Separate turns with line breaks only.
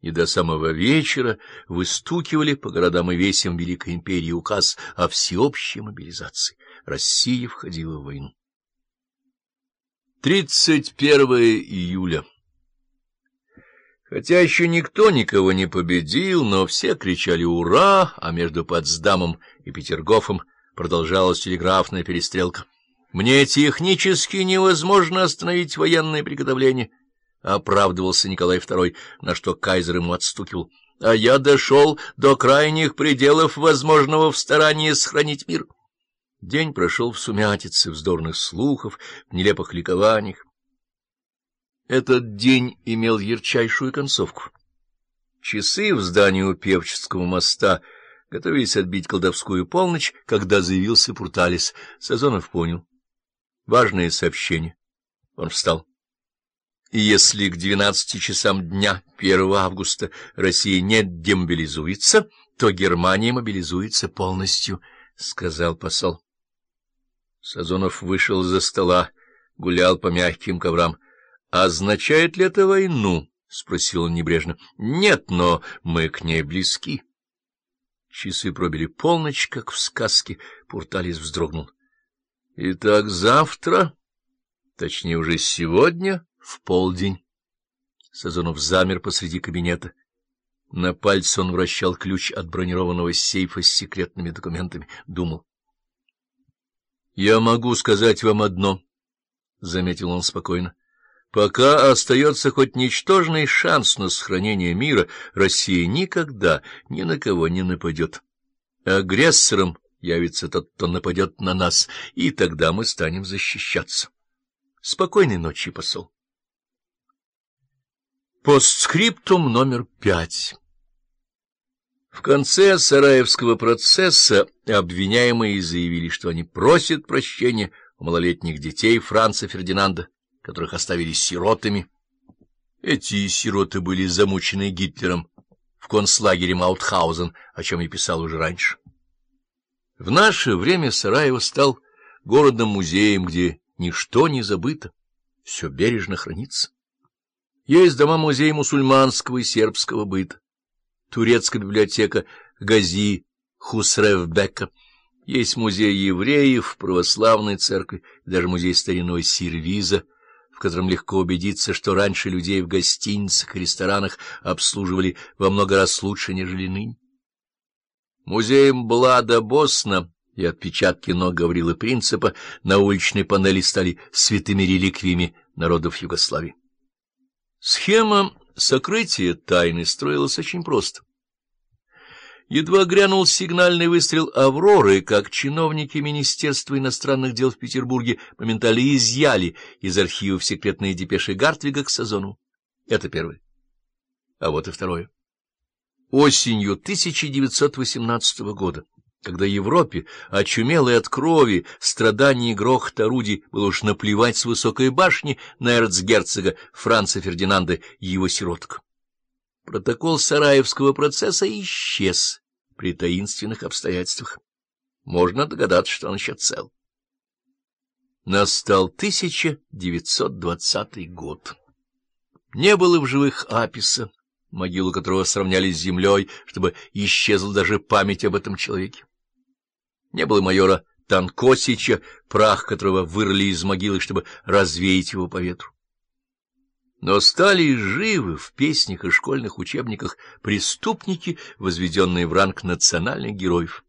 и до самого вечера выстукивали по городам и весям Великой империи указ о всеобщей мобилизации. Россия входила в войну. 31 июля Хотя еще никто никого не победил, но все кричали «Ура!», а между Потсдамом и Петергофом продолжалась телеграфная перестрелка. «Мне технически невозможно остановить военное приготовление», — оправдывался Николай II, на что кайзер ему отстукивал. «А я дошел до крайних пределов возможного в старании сохранить мир». День прошел в сумятице, вздорных слухов, в нелепых ликованиях. Этот день имел ярчайшую концовку. Часы в здании у Певческого моста готовились отбить колдовскую полночь, когда заявился Пурталис. Сазонов понял. Важное сообщение. Он встал. Если к двенадцати часам дня 1 августа Россия не демобилизуется, то Германия мобилизуется полностью, — сказал посол. Сазонов вышел из-за стола, гулял по мягким коврам. — Означает ли это войну? — спросил он небрежно. — Нет, но мы к ней близки. Часы пробили полночь, как в сказке. Пурталис вздрогнул. — Итак, завтра, точнее уже сегодня, в полдень. Сазонов замер посреди кабинета. На пальце он вращал ключ от бронированного сейфа с секретными документами. Думал. — Я могу сказать вам одно, — заметил он спокойно. Пока остается хоть ничтожный шанс на сохранение мира, Россия никогда ни на кого не нападет. Агрессором явится тот, кто нападет на нас, и тогда мы станем защищаться. Спокойной ночи, посол. Постскриптум номер пять В конце Сараевского процесса обвиняемые заявили, что они просят прощения у малолетних детей Франца Фердинанда, которых оставили сиротами. Эти сироты были замучены Гитлером в концлагере Маутхаузен, о чем я писал уже раньше. В наше время Сараево стал городом-музеем, где ничто не забыто, все бережно хранится. Есть дома-музей мусульманского и сербского быта, турецкая библиотека Гази Хусревбека, есть музей евреев, православной церкви, даже музей стариной Сервиза, в котором легко убедиться, что раньше людей в гостиницах и ресторанах обслуживали во много раз лучше, нежели ныне. Музеем Блада Босна и отпечатки ног Гаврилы Принципа на уличной панели стали святыми реликвиями народов Югославии. Схема сокрытия тайны строилась очень просто. Едва грянул сигнальный выстрел «Авроры», как чиновники Министерства иностранных дел в Петербурге моментально изъяли из архивов секретные депеши Гартвига к Сазону. Это первое. А вот и второе. Осенью 1918 года, когда Европе, очумелой от крови, страданий и грохот орудий, было уж наплевать с высокой башни на эрцгерцога Франца Фердинанда и его сироток. Протокол Сараевского процесса исчез при таинственных обстоятельствах. Можно догадаться, что он еще цел. Настал 1920 год. Не было в живых Аписа, могилу которого сравняли с землей, чтобы исчезла даже память об этом человеке. Не было майора Танкосича, прах которого вырыли из могилы, чтобы развеять его по ветру но стали живы в песнях и школьных учебниках преступники, возведенные в ранг национальных героев.